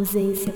ausência.